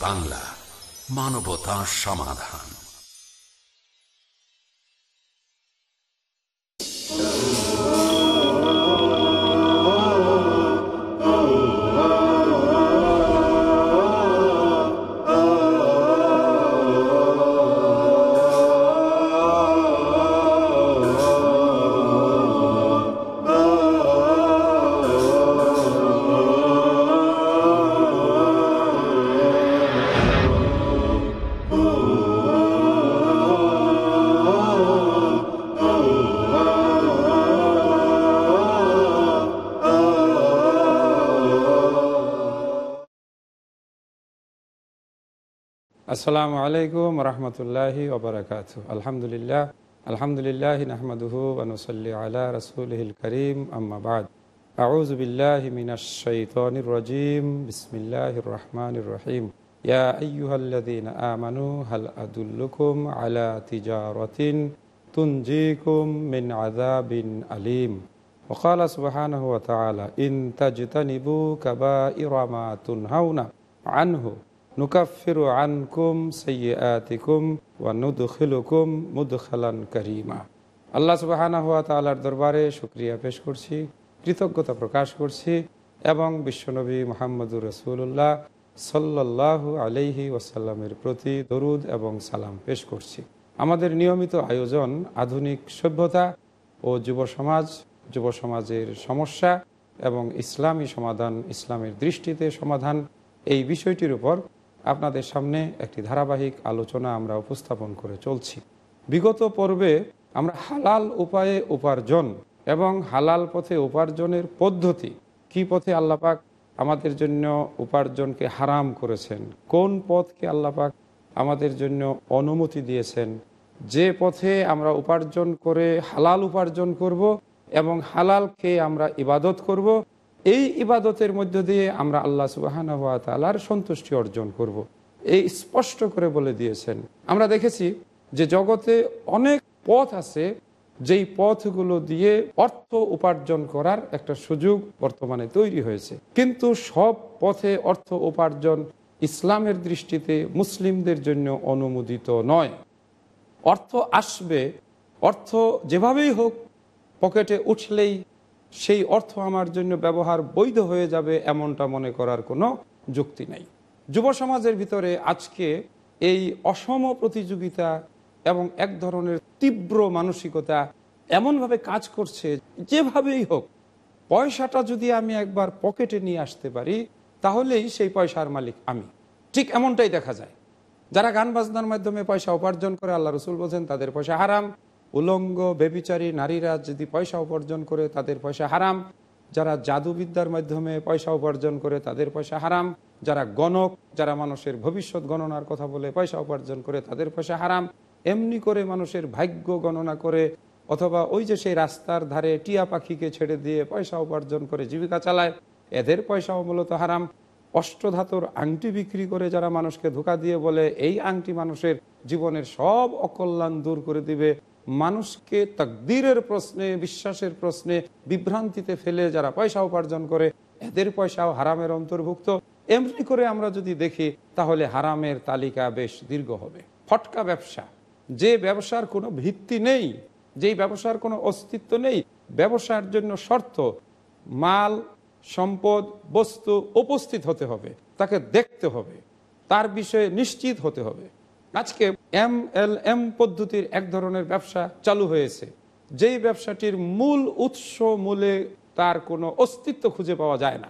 বাংলা মানবতা সমাধান। আসসালামু আলাইকুম রহমতুল্লাহি ওবরাকাত আলহামদুলিল্লাহ আলহামদুলিল্লাহ নাহমদুহু আনুসল্লি আলা রসুলহিল করিম আম্মাবাদ আউজ বিল্লাহ মিনাশাইতানির রাজিম বিসমিল্লাহির রহমানির রহিম ইয়া আইয়ুহাল্লাযীনা আমানু হাল আদুল্লুকুম আলা তিজারাতিন তুনজিকুম মিন আযাবিন আলিম وقال سبحانه وتعالى إن تجتنبوا كبائر ما تنهون عنه নুকাফিরু আনকুম সৈয়াতিকুম ওয়া নুদখিলুকুম মুদখালান করিমা। আল্লাহ সুবাহানা হুয়া দরবারে শুক্রিয়া পেশ করছি, কৃতজ্ঞতা প্রকাশ করছি এবং বিশ্বনবী মোহাম্মদুর রসুল্লাহ সাল্লাহ আলহি ওসাল্লামের প্রতি দরুদ এবং সালাম পেশ করছি। আমাদের নিয়মিত আয়োজন আধুনিক সভ্যতা ও যুব সমাজ, যুব সমাজের সমস্যা এবং ইসলামী সমাধান, ইসলামের দৃষ্টিতে সমাধান এই বিষয়টির উপর আপনাদের সামনে একটি ধারাবাহিক আলোচনা আমরা উপস্থাপন করে চলছি। বিগত পর্বে আমরা হালাল উপায়ে উপার্জন এবং হালাল পথে উপার্জনের পদ্ধতি, কি পথে আল্লাপাক আমাদের জন্য উপার্জনকে হারাম করেছেন, কোন পথকে আল্লাপাক আমাদের জন্য অনুমতি দিয়েছেন, যে পথে আমরা উপার্জন করে হালাল উপার্জন করব এবং হালালকে আমরা ইবাদত করব এই ইবাদতের মধ্য দিয়ে আমরা আল্লাহ সুবাহান সন্তুষ্টি অর্জন করব। এই স্পষ্ট করে বলে দিয়েছেন। আমরা দেখেছি যে জগতে অনেক পথ আছে, যেই পথগুলো দিয়ে অর্থ উপার্জন করার একটা সুযোগ বর্তমানে তৈরি হয়েছে। কিন্তু সব পথে অর্থ উপার্জন ইসলামের দৃষ্টিতে মুসলিমদের জন্য অনুমোদিত নয়। অর্থ আসবে, অর্থ যেভাবেই হোক, পকেটে উঠলেই সেই অর্থ আমার জন্য ব্যবহার বৈধ হয়ে যাবে এমনটা মনে করার কোনো যুক্তি নাই। যুব সমাজের ভিতরে আজকে এই অসম প্রতিযোগিতা এবং এক ধরনের তীব্র মানসিকতা এমনভাবে কাজ করছে যেভাবেই হোক, পয়সাটা যদি আমি একবার পকেটে নিয়ে আসতে পারি, তাহলেই সেই পয়সার মালিক আমি। ঠিক এমনটাই দেখা যায়। যারা গান বাজনার মাধ্যমে পয়সা উপার্জন করে, আল্লাহ রসুল বলছেন, তাদের পয়সা হারাম। উলঙ্গ, বেবিচারী নারীরা যদি পয়সা উপার্জন করে, তাদের পয়সা হারাম। যারা জাদুবিদ্যার মাধ্যমে পয়সা উপার্জন করে, তাদের পয়সা হারাম। যারা গণক, যারা মানুষের ভবিষ্যৎ গণনার কথা বলে পয়সা উপার্জন করে, তাদের পয়সা হারাম। এমনি করে মানুষের ভাগ্য গণনা করে, অথবা ওই যে সেই রাস্তার ধারে টিয়া পাখিকে ছেড়ে দিয়ে পয়সা উপার্জন করে জীবিকা চালায়, এদের পয়সাও মূলত হারাম। অষ্টধাতুর আংটি বিক্রি করে যারা মানুষকে ধোকা দিয়ে বলে, এই আংটি মানুষের জীবনের সব অকল্যাণ দূর করে দিবে। মানুষকে তকদিরের প্রশ্নে, বিশ্বাসের প্রশ্নে বিভ্রান্তিতে ফেলে যারা পয়সা উপার্জন করে, এদের পয়সাও হারামের অন্তর্ভুক্ত। এমনি করে আমরা যদি দেখি, তাহলে হারামের তালিকা বেশ দীর্ঘ হবে। ফটকা ব্যবসা। যে ব্যবসার কোনো ভিত্তি নেই, যেই ব্যবসার কোনো অস্তিত্ব নেই, ব্যবসার জন্য শর্ত, মাল, সম্পদ, বস্তু উপস্থিত হতে হবে, তাকে দেখতে হবে, তার বিষয়ে নিশ্চিত হতে হবে। আজকে এম এল এম পদ্ধতির এক ধরনের ব্যবসা চালু হয়েছে। যেই ব্যবসাটির মূল উৎস মূলে তার কোনো অস্তিত্ব খুঁজে পাওয়া যায় না।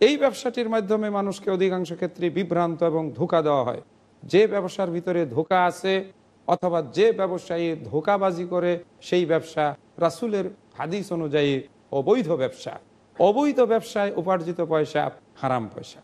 এই ব্যবসাটির মাধ্যমে মানুষকে অধিকাংশ ক্ষেত্রে বিভ্রান্ত এবং ধোকা দেওয়া হয়। যে ব্যবসার ভিতরে ধোকা আছে অথবা যে ব্যবসায়ী ধোকাবাজি করে, সেই ব্যবসা রাসুলের হাদিস অনুযায়ী অবৈধ ব্যবসা। অবৈধ ব্যবসায় উপার্জিত পয়সা হারাম পয়সা।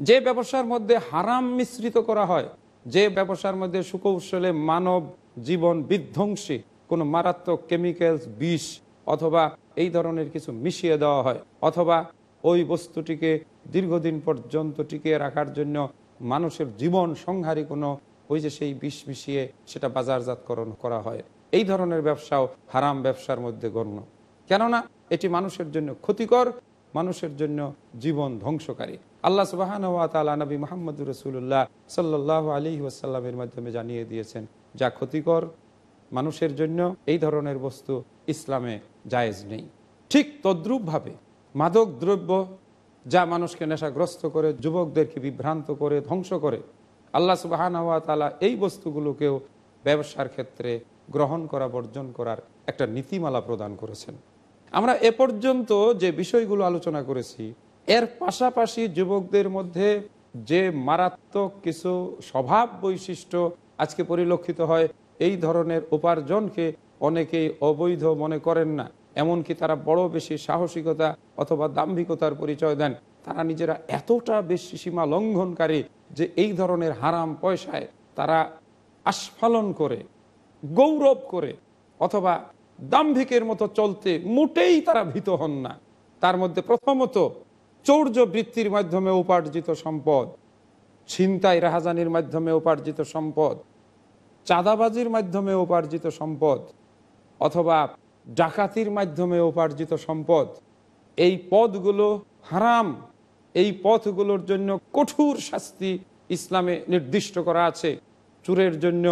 যে ব্যবসার মধ্যে হারাম মিশ্রিত করা হয় যে ব্যবসার মধ্যে সুকৌশলে মানব জীবন বিধ্বংসী, কোনো মারাত্মক কেমিক্যালস বিষ অথবা এই ধরনের কিছু মিশিয়ে দেওয়া হয় অথবা ওই বস্তুটিকে দীর্ঘদিন পর্যন্ত টিকিয়ে রাখার জন্য মানুষের জীবন সংহারী কোনো ওই যে সেই বিষ মিশিয়ে সেটা বাজারজাতকরণ করা হয়। এই ধরনের ব্যবসাও হারাম ব্যবসার মধ্যে গণ্য। কেননা এটি মানুষের জন্য ক্ষতিকর, মানুষের জন্য জীবন ধ্বংসকারী। আল্লাহ সুবাহান ওয়া তালা নবী মোহাম্মদ রসুল্লাহ সাল্লাহ আলী ওয়াসাল্লামের মাধ্যমে জানিয়ে দিয়েছেন, যা ক্ষতিকর মানুষের জন্য এই ধরনের বস্তু ইসলামে জায়েজ নেই। ঠিক তদ্রূপভাবে মাদক দ্রব্য যা মানুষকে নেশাগ্রস্ত করে, যুবকদেরকে বিভ্রান্ত করে, ধ্বংস করে, আল্লাহ সুবাহান ওয়া তালা এই বস্তুগুলোকেও ব্যবসার ক্ষেত্রে গ্রহণ করা, বর্জন করার একটা নীতিমালা প্রদান করেছেন। আমরা এ পর্যন্ত যে বিষয়গুলো আলোচনা করেছি এর পাশাপাশি যুবকদের মধ্যে যে মারাত্মক কিছু স্বভাব বৈশিষ্ট্য আজকে পরিলক্ষিত হয়, এই ধরনের উপার্জনকে অনেকেই অবৈধ মনে করেন না। এমনকি তারা বড় বেশি সাহসিকতা অথবা দাম্ভিকতার পরিচয় দেন। তারা নিজেরা এতটা বেশি সীমা লঙ্ঘনকারী যে এই ধরনের হারাম পয়সায় তারা আস্ফালন করে, গৌরব করে অথবা দাম্ভিকের মতো চলতে মোটেই তারা ভীত হন না। তার মধ্যে প্রথমত চৌর্য বৃত্তির মাধ্যমে উপার্জিত সম্পদ, ছিনতাই রাহাজানির মাধ্যমে উপার্জিত সম্পদ, চাঁদাবাজির মাধ্যমে উপার্জিত সম্পদ, অথবা ডাকাতির মাধ্যমে উপার্জিত সম্পদ, এই পদগুলো হারাম। এই পথগুলোর জন্য কঠোর শাস্তি ইসলামে নির্দিষ্ট করা আছে। চুরের জন্য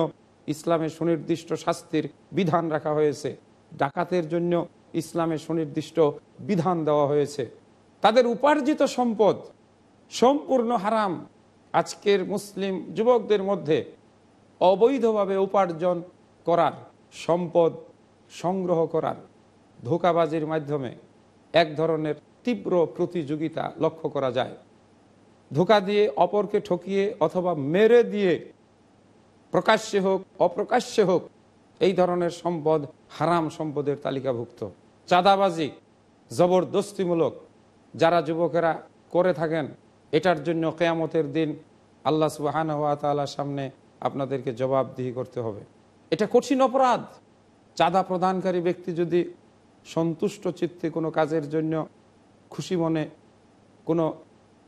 ইসলামে সুনির্দিষ্ট শাস্তির বিধান রাখা হয়েছে। ডাকাতের জন্য ইসলামে সুনির্দিষ্ট বিধান দেওয়া হয়েছে। তাদের উপার্জিত সম্পদ সম্পূর্ণ হারাম। আজকের মুসলিম যুবকদের মধ্যে অবৈধভাবে উপার্জন করার সম্পদ সংগ্রহ করার ধোকাবাজির মাধ্যমে এক ধরনের তীব্র প্রতিযোগিতা লক্ষ্য করা যায়। ধোকা দিয়ে অপরকে ঠকিয়ে অথবা মেরে দিয়ে প্রকাশ্যে হোক, অপ্রকাশ্যে হোক, এই ধরনের সম্পদ হারাম সম্পদের তালিকাভুক্ত। চাঁদাবাজি জবরদস্তিমূলক যারা যুবকেরা করে থাকেন, এটার জন্য কেয়ামতের দিন আল্লাহ সুবাহান হাত তালার সামনে আপনাদেরকে জবাবদিহি করতে হবে। এটা কঠিন অপরাধ। চাঁদা প্রদানকারী ব্যক্তি যদি সন্তুষ্ট চিত্তে কোনো কাজের জন্য খুশি মনে কোনো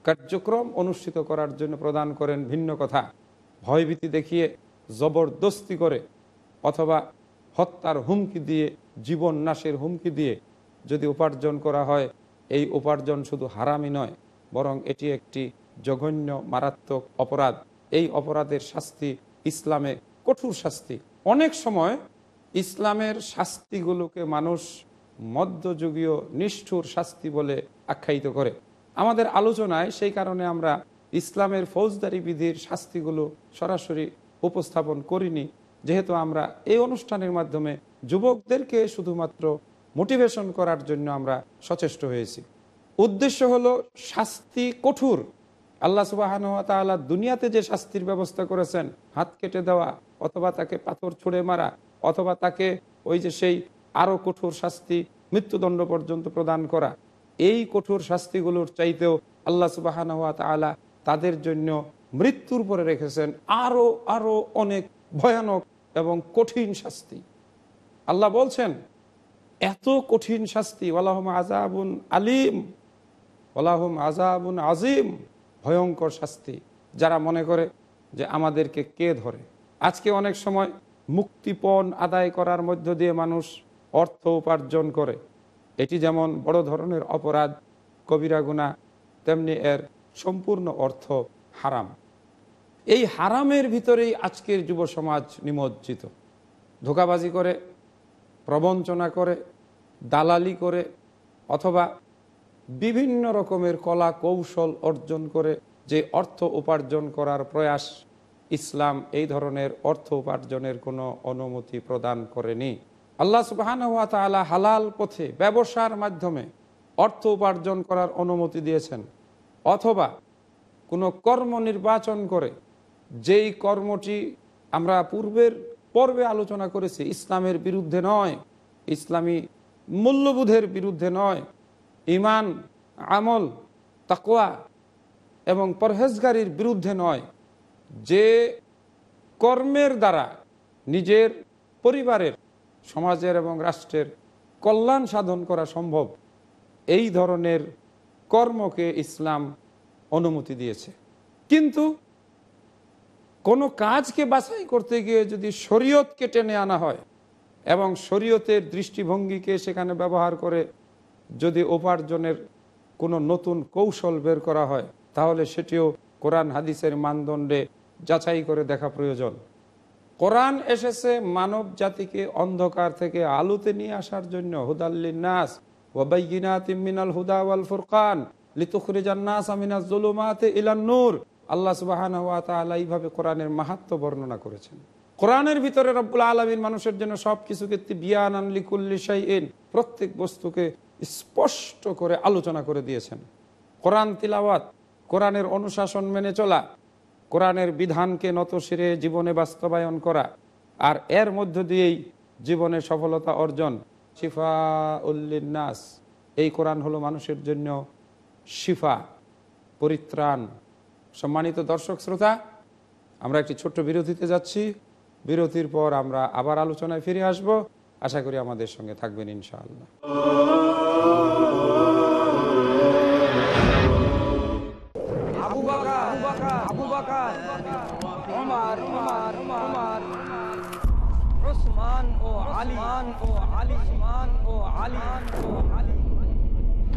কার্যক্রম অনুষ্ঠিত করার জন্য প্রদান করেন, ভিন্ন কথা। ভয়ভীতি দেখিয়ে জবরদস্তি করে অথবা হত্যার হুমকি দিয়ে, জীবন নাশের হুমকি দিয়ে যদি উপার্জন করা হয় এই উপার্জন শুধু হারামই নয়, বরং এটি একটি জঘন্য, মারাত্মক অপরাধ। এই অপরাধের শাস্তি ইসলামে কঠোর শাস্তি। অনেক সময় ইসলামের শাস্তিগুলোকে মানুষ মধ্যযুগীয় নিষ্ঠুর শাস্তি বলে আখ্যায়িত করে। আমাদের আলোচনায় সেই কারণে আমরা ইসলামের ফৌজদারি বিধির শাস্তিগুলো সরাসরি উপস্থাপন করিনি। যেহেতু আমরা এই অনুষ্ঠানের মাধ্যমে যুবকদেরকে শুধুমাত্র মোটিভেশন করার জন্য আমরা সচেষ্ট হয়েছি। উদ্দেশ্য হলো শাস্তি কঠোর। আল্লাহ সুবাহান তাল্লাহ দুনিয়াতে যে শাস্তির ব্যবস্থা করেছেন, হাত কেটে দেওয়া, অথবা তাকে পাথর ছুঁড়ে মারা, অথবা তাকে ওই যে সেই আরও কঠোর শাস্তি মৃত্যুদণ্ড পর্যন্ত প্রদান করা, এই কঠোর শাস্তিগুলোর চাইতেও আল্লাহ সুবাহান তালা তাদের জন্য মৃত্যুর পরে রেখেছেন আরও আরও অনেক ভয়ানক এবং কঠিন শাস্তি। আল্লাহ বলছেন এত কঠিন শাস্তি। ওলাহম আজাবুন আলিম ওলাহম আজাবুন আজিম ভয়ঙ্কর শাস্তি। যারা মনে করে যে আমাদেরকে কে ধরে? আজকে অনেক সময় মুক্তিপণ আদায় করার মধ্য দিয়ে মানুষ অর্থ উপার্জন করে। এটি যেমন বড় ধরনের অপরাধ, কবিরা গুণা, তেমনি এর সম্পূর্ণ অর্থ হারাম। এই হারামের ভিতরেই আজকের যুব সমাজ নিমজ্জিত। ধোকাবাজি করে প্রবঞ্চনা করে, দালালি করে, অথবা বিভিন্ন রকমের কলা কৌশল অর্জন করে যে অর্থ উপার্জন করার প্রয়াস ইসলাম এই ধরনের অর্থ উপার্জনের কোনো অনুমতি প্রদান করেনি। আল্লাহ সুবাহান হাত হালাল পথে ব্যবসার মাধ্যমে অর্থ উপার্জন করার অনুমতি দিয়েছেন, অথবা কোনো কর্ম নির্বাচন করে যেই কর্মটি আমরা পূর্বের পর্বে আলোচনা করেছি, ইসলামের বিরুদ্ধে নয়, ইসলামী মূল্যবোধের বিরুদ্ধে নয়। ইমান আমল তাকোয়া এবং পরহেজগারির বিরুদ্ধে নয়। যে কর্মের দ্বারা নিজের পরিবারের, সমাজের এবং রাষ্ট্রের কল্যাণ সাধন করা সম্ভব, এই ধরনের কর্মকে ইসলাম অনুমতি দিয়েছে। কিন্তু কোনো কাজকে বাছাই করতে গিয়ে যদি শরীয়তকে টেনে আনা হয় এবং শরীয়তের দৃষ্টিভঙ্গিকে সেখানে ব্যবহার করে যদি উপার্জনের কোনো নতুন কৌশল বের করা হয়, তাহলে সেটিও কোরআন হাদিসের মানদণ্ডে যাচাই করে দেখা প্রয়োজন। কোরআন এসেছে মানব জাতিকে অন্ধকার থেকে আলোতে নিয়ে আসার জন্য। হুদাল্লিন নাস ওয়াবাইনাত মিনাল হুদা ওয়াল ফুরকান, লিতুখরিজান নাস আমিনাজ জুলুমাতে ইলান নূর। আল্লাহ সুবহানাহু ওয়া তাআলা এইভাবে কোরআনের মাহাত্ম্য বর্ণনা করেছেন। কোরআনের ভিতরে রব্বুল আলমিন মানুষের জন্য সব কিছুকে বিয়ান আনলিকুল্লি শাইইন, প্রত্যেক বস্তুকে স্পষ্ট করে আলোচনা করে দিয়েছেন। কোরআন তিলাওয়াত, কোরআনের অনুশাসন মেনে চলা, কোরআনের বিধানকে নত নতশিরে জীবনে বাস্তবায়ন করা, আর এর মধ্য দিয়েই জীবনে সফলতা অর্জন। শিফা উল্লিনাস এই কোরআন হলো মানুষের জন্য শিফা, পরিত্রাণ। সম্মানিত দর্শক শ্রোতা, আমরা একটি ছোট্ট বিরতিতে যাচ্ছি। বিরতির পর আমরা আবার আলোচনায় ফিরে আসব। আশা করি আমাদের সঙ্গে থাকবেন ইনশাআল্লাহ। ও আলিমান ও আলিমান ও আলিমান ও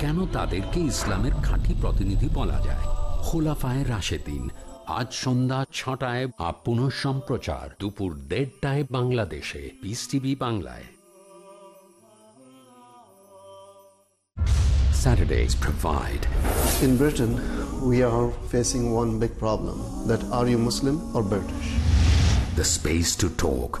কেন তাদেরকে ইসলামের খাঁটি প্রতিনিধি বলা যায় খোলাফায় রাশেদিন আজ সন্ধ্যা ছটায় আপ পুনঃ সম্প্রচার দুপুর দেড়টায় বাংলাদেশে পিস টিভি বাংলায় Saturdays provide In Britain, we are facing one big problem that are you Muslim or British? the space to talk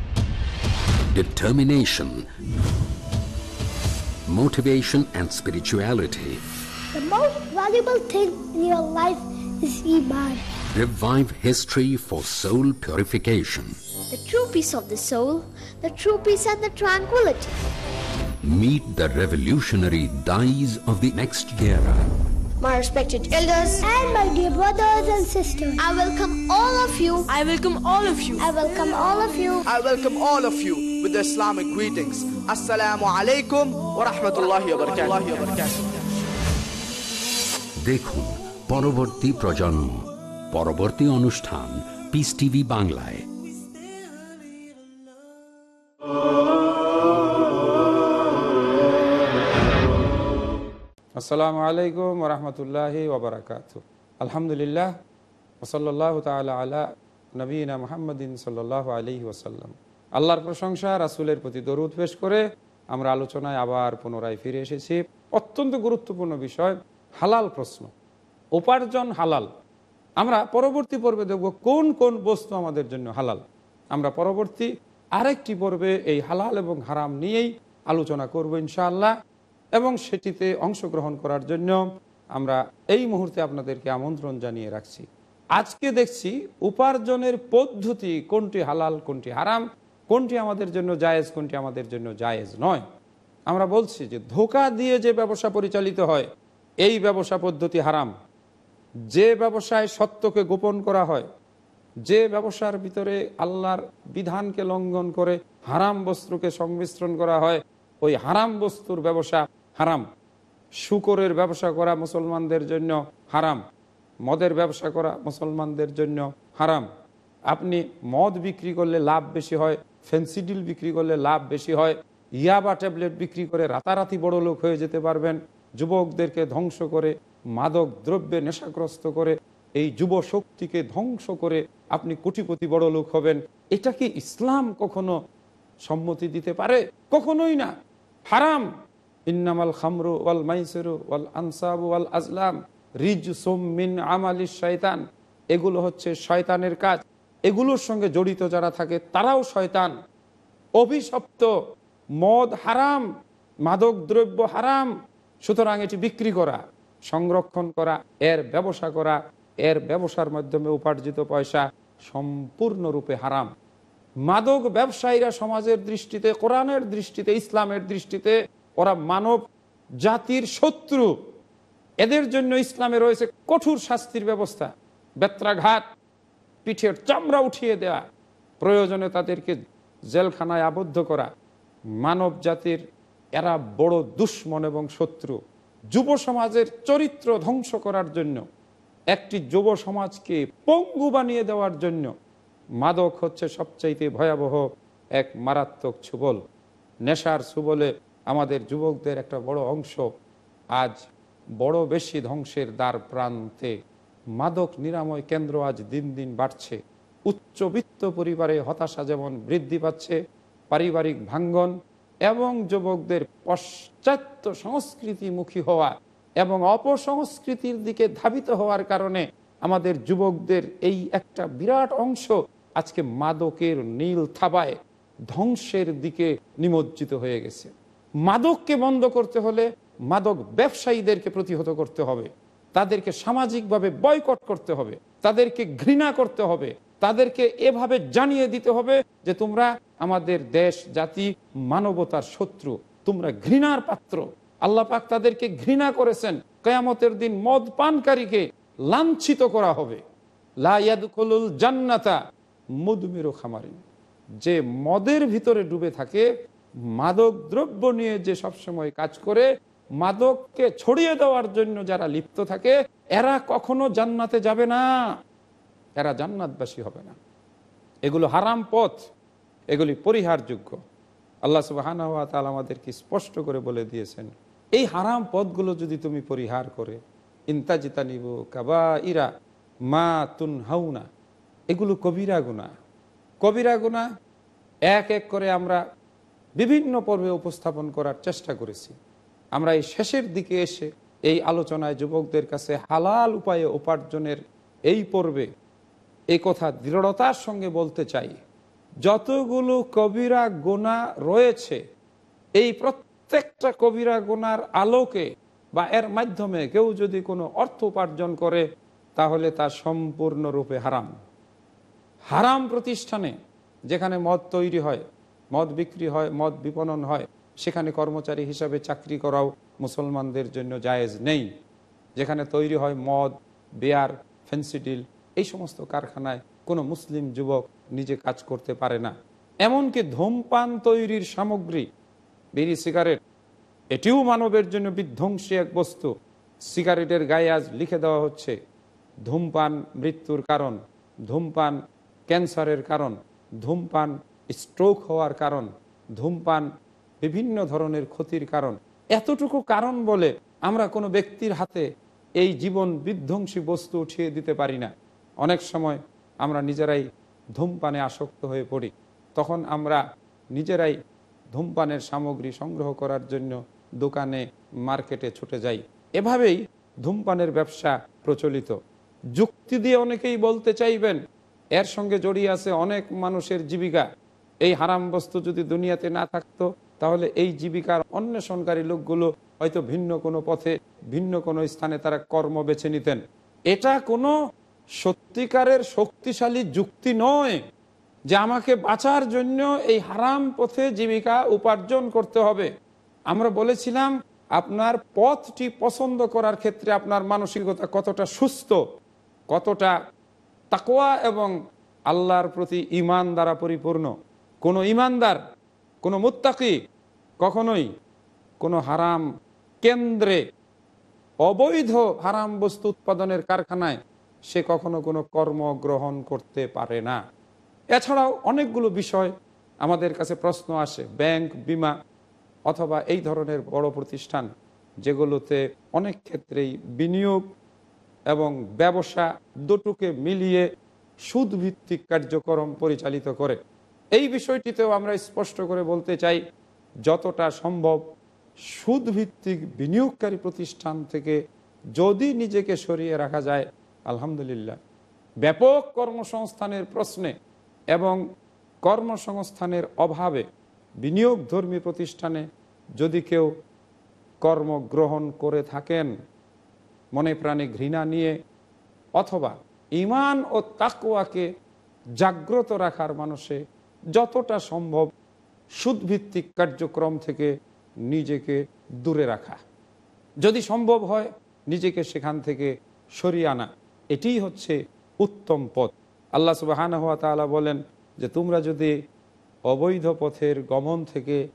determination, motivation and spirituality. The most valuable thing in your life is Iman. Revive history for soul purification. The true peace of the soul, the true peace and the tranquility. Meet the revolutionary dyes of the next era My respected elders and my dear brothers and sisters, I welcome all of you. I welcome all of you. I welcome all of you. I welcome all of you with the Islamic greetings. Assalamu alaikum wa rahmatullahi wa barakatuh. দেখুন পরবর্তী প্রজন্ম পরবর্তী অনুষ্ঠান piece TV বাংলায় আসসালামু আলাইকুম রহমতুল্লাহি ওবরাকাত আলহামদুলিল্লাহ ওসল্লাহ তালা আলা নবীনা মোহাম্মদিন সাল্লাহ আলী ওসাল্লাম আল্লাহর প্রশংসা, রাসুলের প্রতি দরুদ পেশ করে আমরা আলোচনায় আবার পুনরায় ফিরে এসেছি। অত্যন্ত গুরুত্বপূর্ণ বিষয়, হালাল প্রশ্ন। উপার্জন হালাল। আমরা পরবর্তী পর্বে দেখব কোন কোন বস্তু আমাদের জন্য হালাল। আমরা পরবর্তী আরেকটি পর্বে এই হালাল এবং হারাম নিয়েই আলোচনা করব ইনশাআল্লাহ। এবং সেটিতে অংশগ্রহণ করার জন্য আমরা এই মুহূর্তে আপনাদেরকে আমন্ত্রণ জানিয়ে রাখছি। আজকে দেখছি উপার্জনের পদ্ধতি কোনটি হালাল, কোনটি হারাম, কোনটি আমাদের জন্য জায়েজ, কোনটি আমাদের জন্য জায়েজ নয়। আমরা বলছি যে ধোকা দিয়ে যে ব্যবসা পরিচালিত হয়, এই ব্যবসা পদ্ধতি হারাম। যে ব্যবসায় সত্যকে গোপন করা হয়, যে ব্যবসার ভিতরে আল্লাহর বিধানকে লঙ্ঘন করে হারাম বস্ত্রকে সংমিশ্রণ করা হয়, ওই হারাম বস্তুর ব্যবসা হারাম। শুকরের ব্যবসা করা মুসলমানদের জন্য হারাম। মদের ব্যবসা করা মুসলমানদের জন্য হারাম। আপনি মদ বিক্রি করলে লাভ বেশি হয় ফেন্সিডিল বিক্রি করলে লাভ বেশি হয়, ইয়াবা ট্যাবলেট বিক্রি করে রাতারাতি বড় লোক হয়ে যেতে পারবেন, যুবকদেরকে ধ্বংস করে, মাদক দ্রব্যে নেশাগ্রস্ত করে, এই যুব শক্তিকে ধ্বংস করে আপনি কোটিপতি বড় লোক হবেন। এটা কি ইসলাম কখনো সম্মতি দিতে পারে? কখনোই না। হারাম। ইন্নামাল খামরু ওয়াল মাইসেরু ওয়াল আনসাবু ওয়াল আজলাম। রিজ মিন আমালি শয়তান। এগুলো হচ্ছে শয়তানের কাজ। এগুলোর সঙ্গে জড়িত যারা থাকে, তারাও শয়তান। অভিশপ্ত, মদ হারাম, মাদক দ্রব্য হারাম। সুতরাং এটি বিক্রি করা, সংরক্ষণ করা, এর ব্যবসা করা, এর ব্যবসার মাধ্যমে উপার্জিত পয়সা সম্পূর্ণরূপে হারাম। মাদক ব্যবসায়ীরা সমাজের দৃষ্টিতে, কোরআনের দৃষ্টিতে, ইসলামের দৃষ্টিতে ওরা মানব জাতির শত্রু। এদের জন্য ইসলামে রয়েছে কঠোর শাস্তির ব্যবস্থা, বেত্রাঘাত, পিঠের চামড়া উঠিয়ে দেয়া, প্রয়োজনে তাদেরকে জেলখানায় আবদ্ধ করা। মানব জাতির, এরা বড় দুশ্মন এবং শত্রু। যুব সমাজের চরিত্র ধ্বংস করার জন্য, একটি যুব সমাজকে পঙ্গু বানিয়ে দেওয়ার জন্য মাদক হচ্ছে সবচাইতে ভয়াবহ এক মারাত্মক ছুবল নেশার সুবলে আমাদের যুবকদের একটা বড় অংশ আজ বড় বেশি ধ্বংসের দ্বার প্রান্তে। মাদক নিরাময় কেন্দ্র আজ দিন দিন বাড়ছে। উচ্চবিত্ত পরিবারে হতাশা যেমন বৃদ্ধি পাচ্ছে, পারিবারিক ভাঙ্গন এবং যুবকদের পশ্চাত্য সংস্কৃতিমুখী হওয়া এবং অপসংস্কৃতির দিকে ধাবিত হওয়ার কারণে আমাদের যুবকদের এই একটা বিরাট অংশ আজকে মাদকের নীল থাবায় ধ্বংসের দিকে নিমজ্জিত হয়ে গেছে। মাদককে বন্ধ করতে হলে মাদক ব্যবসায়ীদেরকে প্রতিহত করতে হবে। তাদেরকে সামাজিকভাবে বয়কট করতে হবে। তাদেরকে ঘৃণা করতে হবে। তাদেরকে এভাবে জানিয়ে দিতে হবে যে তোমরা আমাদের দেশ, জাতি, মানবতার শত্রু। তোমরা ঘৃণার পাত্র। আল্লাহ পাক তাদেরকে ঘৃণা করেছেন। কেয়ামতের দিন মদ পানকারীকে লাঞ্ছিত করা হবে। লাইয়াদুল জান্নাতা মুদমিরু খামারিন। যে মদের ভিতরে ডুবে থাকে মাদক দ্রব্য নিয়ে যে সবসময় কাজ করে, মাদককে ছড়িয়ে দেওয়ার জন্য যারা লিপ্ত থাকে, এরা কখনো জান্নাতে যাবে না। এরা জান্নাতবাসী হবে না। এগুলো হারাম পথ। এগুলি পরিহারযোগ্য। আল্লাহ সুবাহানা তাল আমাদেরকে স্পষ্ট করে বলে দিয়েছেন, এই হারাম পথগুলো যদি তুমি পরিহার করে ইন্তাজিতা নিব কাবা ইরা মা তুন হাউনা এগুলো কবিরা গুণা কবিরা গুণা এক এক করে আমরা বিভিন্ন পর্বে উপস্থাপন করার চেষ্টা করেছি। আমরা এই শেষের দিকে এসে এই আলোচনায় যুবকদের কাছে হালাল উপায়ে উপার্জনের এই পর্বে এই কথা দৃঢ়তার সঙ্গে বলতে চাই। যতগুলো কবিরা গোনা রয়েছে, এই প্রত্যেকটা কবিরা গোনার আলোকে বা এর মাধ্যমে কেউ যদি কোনো অর্থ উপার্জন করে, তাহলে তা সম্পূর্ণরূপে হারাম। হারাম প্রতিষ্ঠানে যেখানে মদ তৈরি হয় মদ বিক্রি হয়, মদ বিপণন হয়, সেখানে কর্মচারী হিসাবে চাকরি করাও মুসলমানদের জন্য জায়েজ নেই। যেখানে তৈরি হয় মদ, বেয়ার ফেন্সিডিল এই সমস্ত কারখানায় কোনো মুসলিম যুবক নিজে কাজ করতে পারে না। এমনকি ধূমপান তৈরির সামগ্রী, বিড়ি, সিগারেট, এটিও মানবের জন্য বিধ্বংসী এক বস্তু। সিগারেটের গায়ে আজ লিখে দেওয়া হচ্ছে, ধূমপান মৃত্যুর কারণ, ধূমপান ক্যান্সারের কারণ, ধূমপান স্ট্রোক হওয়ার কারণ, ধূমপান, বিভিন্ন ধরনের ক্ষতির কারণ। এতটুকু কারণ বলে আমরা কোনো ব্যক্তির হাতে এই জীবন বিধ্বংসী বস্তু উঠিয়ে দিতে পারি না। অনেক সময় আমরা নিজেরাই ধূমপানে আসক্ত হয়ে পড়ি। তখন আমরা নিজেরাই ধূমপানের সামগ্রী সংগ্রহ করার জন্য দোকানে, মার্কেটে ছুটে যাই। এভাবেই ধূমপানের ব্যবসা প্রচলিত। যুক্তি দিয়ে অনেকেই বলতে চাইবেন, এর সঙ্গে জড়িয়ে আছে অনেক মানুষের জীবিকা। এই হারাম বস্তু যদি দুনিয়াতে না থাকতো, তাহলে এই জীবিকার অন্বেষণকারী লোকগুলো হয়তো ভিন্ন কোনো পথে, ভিন্ন কোনো স্থানে তারা কর্ম বেছে নিতেন। এটা কোনো সত্যিকারের শক্তিশালী যুক্তি নয় যে আমাকে বাঁচার জন্য এই হারাম পথে জীবিকা উপার্জন করতে হবে। আমরা বলেছিলাম, আপনার পথটি পছন্দ করার ক্ষেত্রে আপনার মানসিকতা কতটা সুস্থ, কতটা তাকোয়া এবং আল্লাহর প্রতি ইমান দ্বারা পরিপূর্ণ। কোনো ইমানদার, কোনো মুত্তাকি কখনোই কোনো হারাম কেন্দ্রে অবৈধ হারাম বস্তু উৎপাদনের কারখানায় সে কখনো কোনো কর্ম গ্রহণ করতে পারে না। এছাড়াও অনেকগুলো বিষয় আমাদের কাছে প্রশ্ন আসে, ব্যাংক, বিমা অথবা এই ধরনের বড় প্রতিষ্ঠান যেগুলোতে অনেক ক্ষেত্রেই বিনিয়োগ এবং ব্যবসা দুটোকে মিলিয়ে সুদভিত্তিক কার্যক্রম পরিচালিত করে। এই বিষয়টিতেও আমরা স্পষ্ট করে বলতে চাই, যতটা সম্ভব সুদভিত্তিক বিনিয়োগকারী প্রতিষ্ঠান থেকে যদি নিজেকে সরিয়ে রাখা যায়, আলহামদুলিল্লাহ। ব্যাপক কর্মসংস্থানের প্রশ্নে এবং কর্মসংস্থানের অভাবে বিনিয়োগ ধর্মী প্রতিষ্ঠানে যদি কেউ কর্মগ্রহণ করে থাকেন, মনে প্রাণে ঘৃণা নিয়ে অথবা ইমান ও তাকুয়াকে জাগ্রত রাখার মানুষে যতটা সম্ভব সুদভিত্তিক কার্যক্রম থেকে নিজেকে দূরে রাখা। যদি সম্ভব হয়, নিজেকে সেখান থেকে সরিয়ে আনা। এটিই হচ্ছে উত্তম পথ। আল্লাহ সুবাহান হাত তালা বলেন যে, তোমরা যদি অবৈধ পথের গমন থেকে,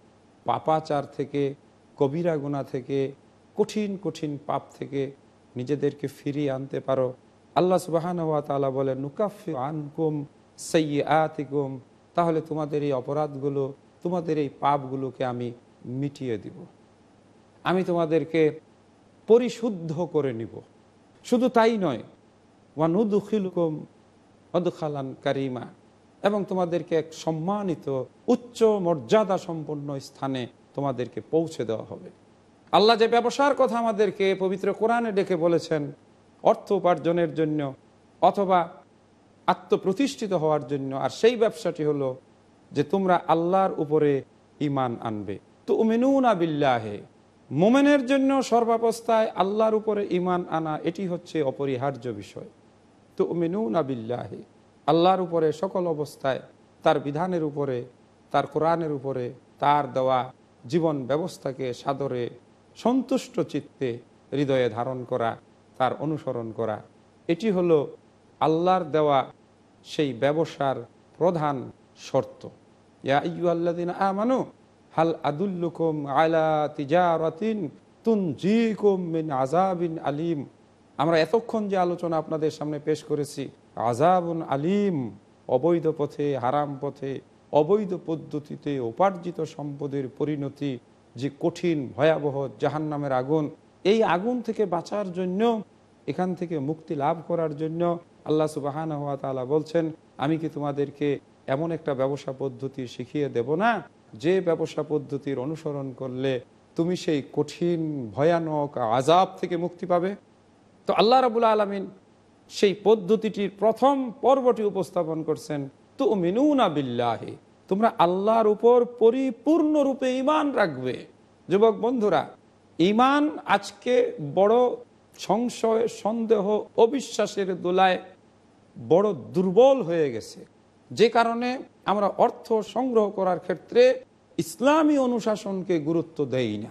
পাপাচার থেকে, কবিরা গুণা থেকে, কঠিন কঠিন পাপ থেকে নিজেদেরকে ফিরিয়ে আনতে পারো, আল্লাহ সুবাহান হাত তালা বলেন নুকাফি আনকুম সৈয়ে আতিকুম তাহলে তোমাদের এই অপরাধগুলো, তোমাদের এই পাপগুলোকে আমি মিটিয়ে দিব। আমি তোমাদেরকে পরিশুদ্ধ করে নিব। শুধু তাই নয়, ওয়ানুদুখিলকুম অদুখালান কারিমা, এবং তোমাদেরকে এক সম্মানিত, উচ্চ মর্যাদা সম্পন্ন স্থানে তোমাদেরকে পৌঁছে দেওয়া হবে। আল্লাহ যে ব্যবসার কথা আমাদেরকে পবিত্র কোরআনে ডেকে বলেছেন, অর্থ উপার্জনের জন্য অথবা আত্মপ্রতিষ্ঠিত হওয়ার জন্য। আর সেই ব্যবসাটি হলো যে তোমরা আল্লাহর উপরে ইমান আনবে। তো উমিনুনা বিল্লাহে। মোমেনের জন্য সর্বাবস্থায় আল্লাহর উপরে ইমান আনা, এটি হচ্ছে অপরিহার্য বিষয়। তো উমিনুনা বিল্লাহে। আল্লাহর উপরে সকল অবস্থায় তার বিধানের উপরে, তার কোরআনের উপরে, তার দেওয়া জীবন ব্যবস্থাকে সাদরে সন্তুষ্ট চিত্তে হৃদয়ে ধারণ করা, তার অনুসরণ করা। এটি হলো আল্লাহর দেওয়া সেই ব্যবসার প্রধান শর্ত। আলিম। আমরা এতক্ষণ যে আলোচনা আপনাদের সামনে পেশ করেছি আজাবুন আলিম, অবৈধ পথে, হারাম পথে, অবৈধ পদ্ধতিতে উপার্জিত সম্পদের পরিণতি, যে কঠিন, ভয়াবহ জাহান্নামের আগুন, এই আগুন থেকে বাঁচার জন্য এখান থেকে মুক্তি লাভ করার জন্য আল্লাহ সুবাহান হাত তালা বলছেন, আমি কি তোমাদেরকে এমন একটা ব্যবসা পদ্ধতি শিখিয়ে দেব না? যে ব্যবসা পদ্ধতির অনুসরণ করলে তুমি সেই কঠিন, ভয়ানক আজাব থেকে মুক্তি পাবে? তো আল্লাহ রাবুল আলমিন সেই পদ্ধতিটির প্রথম পর্বটি উপস্থাপন করছেন তো মিনুনা বিল্লাহে, তোমরা আল্লাহর উপর পরিপূর্ণরূপে ইমান রাখবে। যুবক বন্ধুরা ইমান আজকে বড় সংশয়, সন্দেহ, অবিশ্বাসের দোলায় বড় দুর্বল হয়ে গেছে। যে কারণে আমরা অর্থ সংগ্রহ করার ক্ষেত্রে ইসলামী অনুশাসনকে গুরুত্ব দেই না।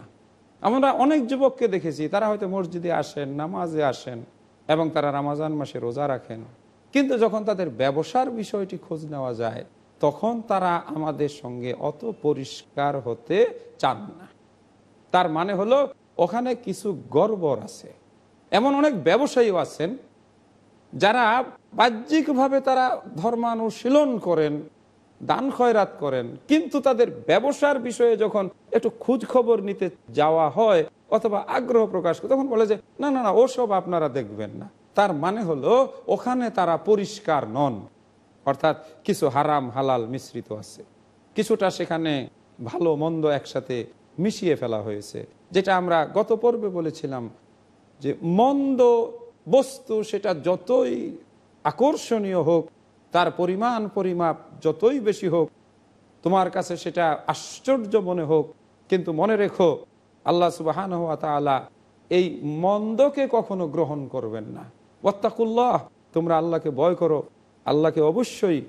আমরা অনেক যুবককে দেখেছি, তারা হয়তো মসজিদে আসেন, নামাজে আসেন এবং তারা রামাজান মাসে রোজা রাখেন। কিন্তু যখন তাদের ব্যবসার বিষয়টি খোঁজ নেওয়া যায়, তখন তারা আমাদের সঙ্গে অত পরিষ্কার হতে চান না। তার মানে হলো, ওখানে কিছু গর্বর আছে। এমন অনেক ব্যবসায়ীও আছেন যারা বাহ্যিকভাবে তারা ধর্মানুশীলন করেন, দান খয়রাত করেন, কিন্তু তাদের ব্যবসার বিষয়ে যখন একটু খোঁজ খবর নিতে যাওয়া হয় অথবা আগ্রহ প্রকাশ করে, তখন বলে যে, না না না, ওসব আপনারা দেখবেন না। তার মানে হলো, ওখানে তারা পরিষ্কার নন। অর্থাৎ কিছু হারাম, হালাল মিশ্রিত আছে। কিছুটা সেখানে ভালো, মন্দ একসাথে মিশিয়ে ফেলা হয়েছে। যেটা আমরা গত পর্বে বলেছিলাম যে মন্দ বস্তু সেটা যতই আকর্ষণীয় হোক, তার পরিমাণ পরিমাপ যতই বেশি হোক, তোমার কাছে সেটা আশ্চর্য মনে হোক, কিন্তু মনে রেখো, আল্লাহ সুবাহান হাত এই মন্দকে কখনো গ্রহণ করবেন না। ওত্তাকুল্লাহ তোমরা আল্লাহকে ভয় করো, আল্লাহকে অবশ্যই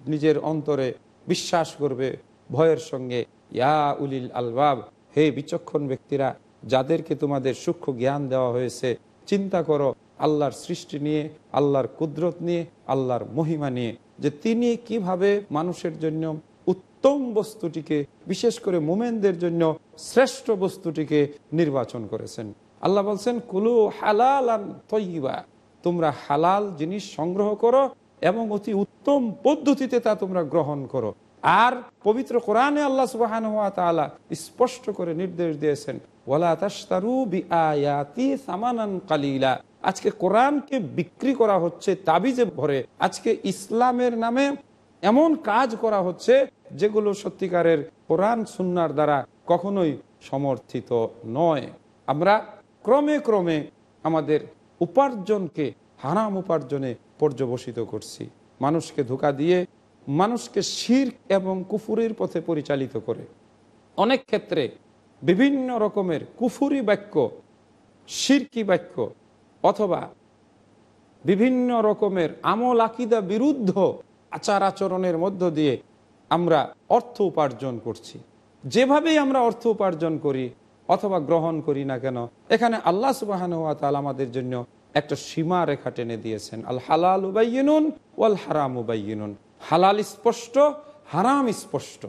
নিজের অন্তরে বিশ্বাস করবে ভয়ের সঙ্গে। ইয়া উলিল আলবাব, হে বিচক্ষণ ব্যক্তিরা যাদেরকে তোমাদের সূক্ষ্ম জ্ঞান দেওয়া হয়েছে, চিন্তা করো আল্লাহর সৃষ্টি নিয়ে, আল্লাহর কুদরত নিয়ে, আল্লাহর মহিমা নিয়ে, যে তিনি কীভাবে মানুষের জন্য উত্তম বস্তুটিকে, বিশেষ করে মোমেনদের জন্য শ্রেষ্ঠ বস্তুটিকে নির্বাচন করেছেন। আল্লাহ বলছেন, কুলু হালাল তৈবা তোমরা হালাল জিনিস সংগ্রহ করো এবং অতি উত্তম পদ্ধতিতে তা তোমরা গ্রহণ করো। আর পবিত্র কোরআনে আল্লাহ সুবাহান হাত তাআলা স্পষ্ট করে নির্দেশ দিয়েছেন, ওয়ালা তাশতারু বিআয়াতি সামানান কালিলা। আজকে কোরআনকে বিক্রি করা হচ্ছে তাবিজে ভরে। আজকে ইসলামের নামে এমন কাজ করা হচ্ছে যেগুলো সত্যিকারের কোরআন সুন্নার দ্বারা কখনোই সমর্থিত নয়। আমরা ক্রমে ক্রমে আমাদের উপার্জনকে, হারাম উপার্জনে পর্যবসিত করছি। মানুষকে ধোকা দিয়ে মানুষকে শির এবং কুফুরির পথে পরিচালিত করে। অনেক ক্ষেত্রে বিভিন্ন রকমের কুফুরি বাক্য, শিরকি বাক্য অথবা বিভিন্ন রকমের আমল আকিদা বিরুদ্ধ আচার আচরণের মধ্য দিয়ে আমরা অর্থ উপার্জন করছি। যেভাবেই আমরা অর্থ উপার্জন করি অথবা গ্রহণ করি না কেন, এখানে আল্লাহ সুবাহান তাল আমাদের জন্য একটা সীমা রেখা টেনে দিয়েছেন। আল হালাল উবাইনুন ওয়াল হারাম উবাইনুন হালাল স্পষ্ট, হারাম স্পষ্ট।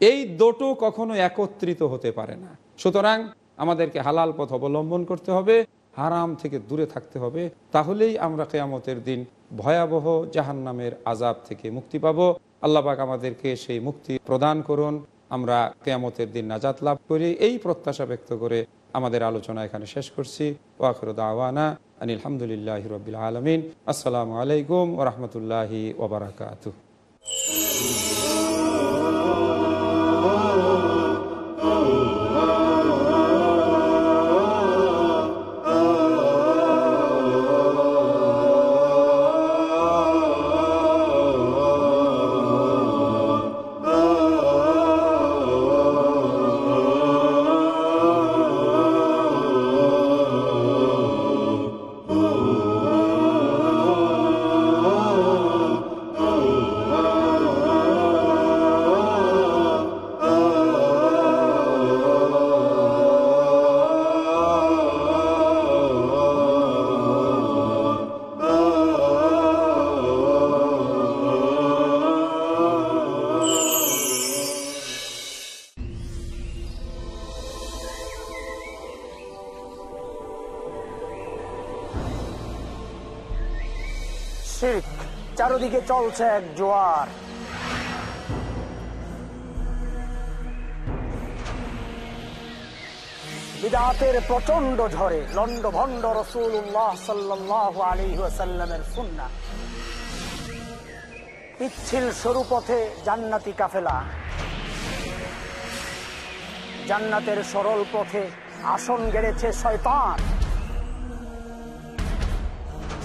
এই দুটো কখনো একত্রিত হতে পারে না। সুতরাং আমাদেরকে হালাল পথ অবলম্বন করতে হবে, হারাম থেকে দূরে থাকতে হবে। তাহলেই আমরা কেয়ামতের দিন ভয়াবহ জাহান নামের আজাব থেকে মুক্তি পাব। আল্লাহবাক আমাদেরকে সেই মুক্তি প্রদান করুন। আমরা কেয়ামতের দিন নাজাত লাভ করি। এই প্রত্যাশা ব্যক্ত করে আমাদের আলোচনা এখানে শেষ করছি। ওয়াখর দাওয়ানা। আনিল হামদুলিল্লাহ রবিল আলমিন আসসালামু আলাইকুম ওরহমতুল্লাহি ওবরাকাতু শিখ চারদিকে চলছে এক জোয়ার। বিদাতের প্রচণ্ড ঝড়ে লন্ড ভন্ড রসুল্লাহ সাল্লাহ আলী সাল্লামের সুন্না পিচ্ছিল সরু পথে জান্নাতি কাফেলা। জান্নাতের সরল পথে আসন গেড়েছে শয়তান।